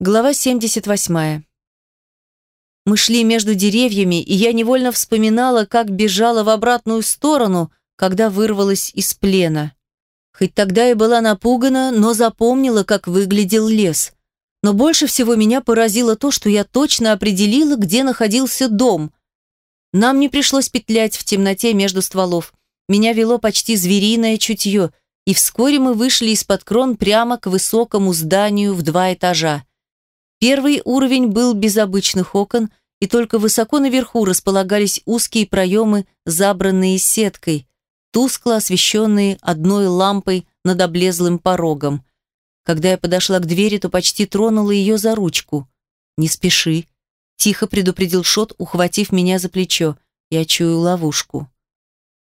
Глава 78. Мы шли между деревьями, и я невольно вспоминала, как бежала в обратную сторону, когда вырвалась из плена. Хоть тогда и была напугана, но запомнила, как выглядел лес. Но больше всего меня поразило то, что я точно определила, где находился дом. Нам не пришлось петлять в темноте между стволов. Меня вело почти звериное чутье, и вскоре мы вышли из-под крон прямо к высокому зданию в два этажа. Первый уровень был без обычных окон, и только высоко наверху располагались узкие проемы, забранные сеткой, тускло освещенные одной лампой над облезлым порогом. Когда я подошла к двери, то почти тронула ее за ручку. «Не спеши», – тихо предупредил Шот, ухватив меня за плечо. Я чую ловушку.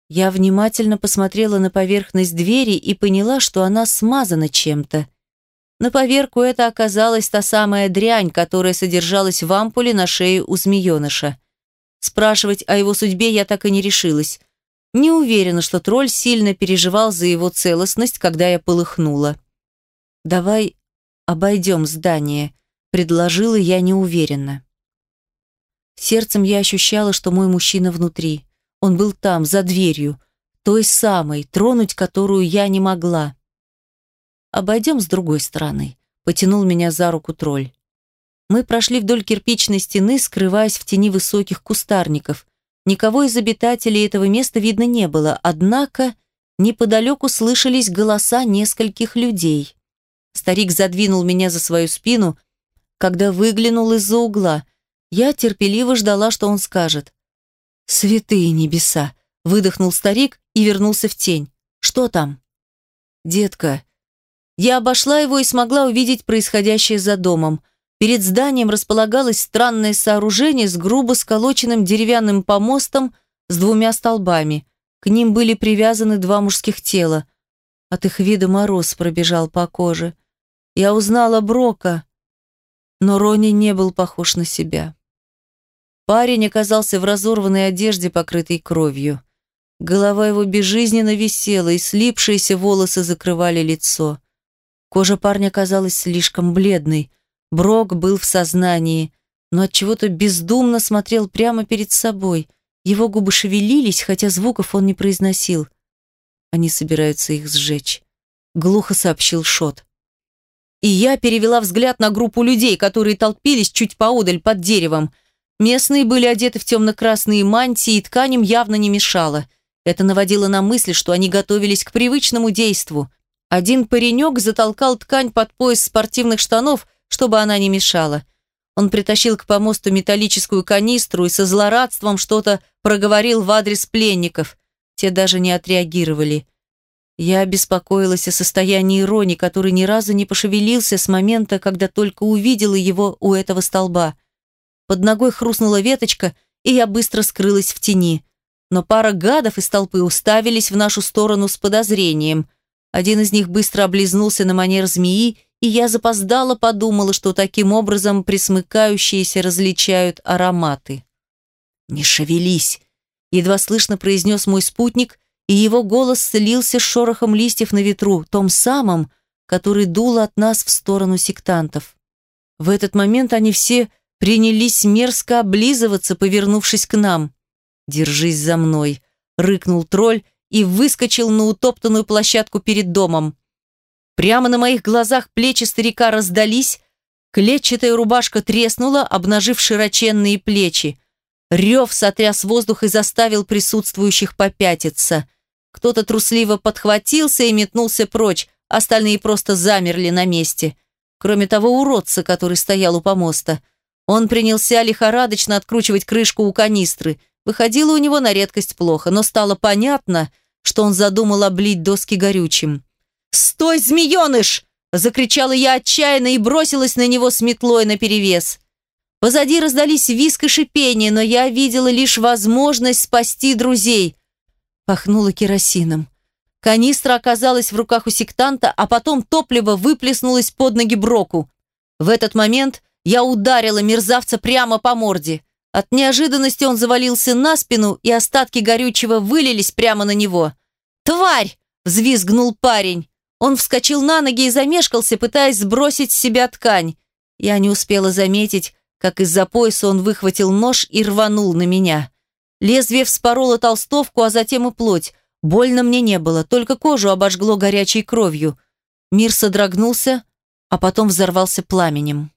Я внимательно посмотрела на поверхность двери и поняла, что она смазана чем-то. На поверку это оказалась та самая дрянь, которая содержалась в ампуле на шее у змееныша. Спрашивать о его судьбе я так и не решилась. Не уверена, что тролль сильно переживал за его целостность, когда я полыхнула. «Давай обойдем здание», — предложила я неуверенно. Сердцем я ощущала, что мой мужчина внутри. Он был там, за дверью, той самой, тронуть которую я не могла. «Обойдем с другой стороны», — потянул меня за руку тролль. Мы прошли вдоль кирпичной стены, скрываясь в тени высоких кустарников. Никого из обитателей этого места видно не было, однако неподалеку слышались голоса нескольких людей. Старик задвинул меня за свою спину, когда выглянул из-за угла. Я терпеливо ждала, что он скажет. «Святые небеса!» — выдохнул старик и вернулся в тень. «Что там?» «Детка, я обошла его и смогла увидеть происходящее за домом. Перед зданием располагалось странное сооружение с грубо сколоченным деревянным помостом с двумя столбами. К ним были привязаны два мужских тела. От их вида мороз пробежал по коже. Я узнала Брока, но Рони не был похож на себя. Парень оказался в разорванной одежде, покрытой кровью. Голова его безжизненно висела, и слипшиеся волосы закрывали лицо. Кожа парня казалась слишком бледной. Брок был в сознании, но от чего-то бездумно смотрел прямо перед собой. Его губы шевелились, хотя звуков он не произносил. Они собираются их сжечь, глухо сообщил Шот. И я перевела взгляд на группу людей, которые толпились чуть поодаль под деревом. Местные были одеты в темно-красные мантии, и ткань им явно не мешала. Это наводило на мысль, что они готовились к привычному действу. Один паренек затолкал ткань под пояс спортивных штанов, чтобы она не мешала. Он притащил к помосту металлическую канистру и со злорадством что-то проговорил в адрес пленников. Те даже не отреагировали. Я беспокоилась о состоянии Рони, который ни разу не пошевелился с момента, когда только увидела его у этого столба. Под ногой хрустнула веточка, и я быстро скрылась в тени. Но пара гадов из толпы уставились в нашу сторону с подозрением – один из них быстро облизнулся на манер змеи, и я запоздала подумала, что таким образом присмыкающиеся различают ароматы. «Не шевелись!» – едва слышно произнес мой спутник, и его голос слился с шорохом листьев на ветру, том самом, который дул от нас в сторону сектантов. В этот момент они все принялись мерзко облизываться, повернувшись к нам. «Держись за мной!» – рыкнул тролль, и выскочил на утоптанную площадку перед домом. Прямо на моих глазах плечи старика раздались, клетчатая рубашка треснула, обнажив широченные плечи. Рев сотряс воздух и заставил присутствующих попятиться. Кто-то трусливо подхватился и метнулся прочь, остальные просто замерли на месте. Кроме того уродца, который стоял у помоста. Он принялся лихорадочно откручивать крышку у канистры. Выходило у него на редкость плохо, но стало понятно, что он задумал облить доски горючим. «Стой, змееныш!» – закричала я отчаянно и бросилась на него с метлой наперевес. Позади раздались виск и шипение, но я видела лишь возможность спасти друзей. Пахнуло керосином. Канистра оказалась в руках у сектанта, а потом топливо выплеснулось под ноги Броку. В этот момент я ударила мерзавца прямо по морде. От неожиданности он завалился на спину, и остатки горючего вылились прямо на него. «Тварь!» – взвизгнул парень. Он вскочил на ноги и замешкался, пытаясь сбросить с себя ткань. Я не успела заметить, как из-за пояса он выхватил нож и рванул на меня. Лезвие вспороло толстовку, а затем и плоть. Больно мне не было, только кожу обожгло горячей кровью. Мир содрогнулся, а потом взорвался пламенем.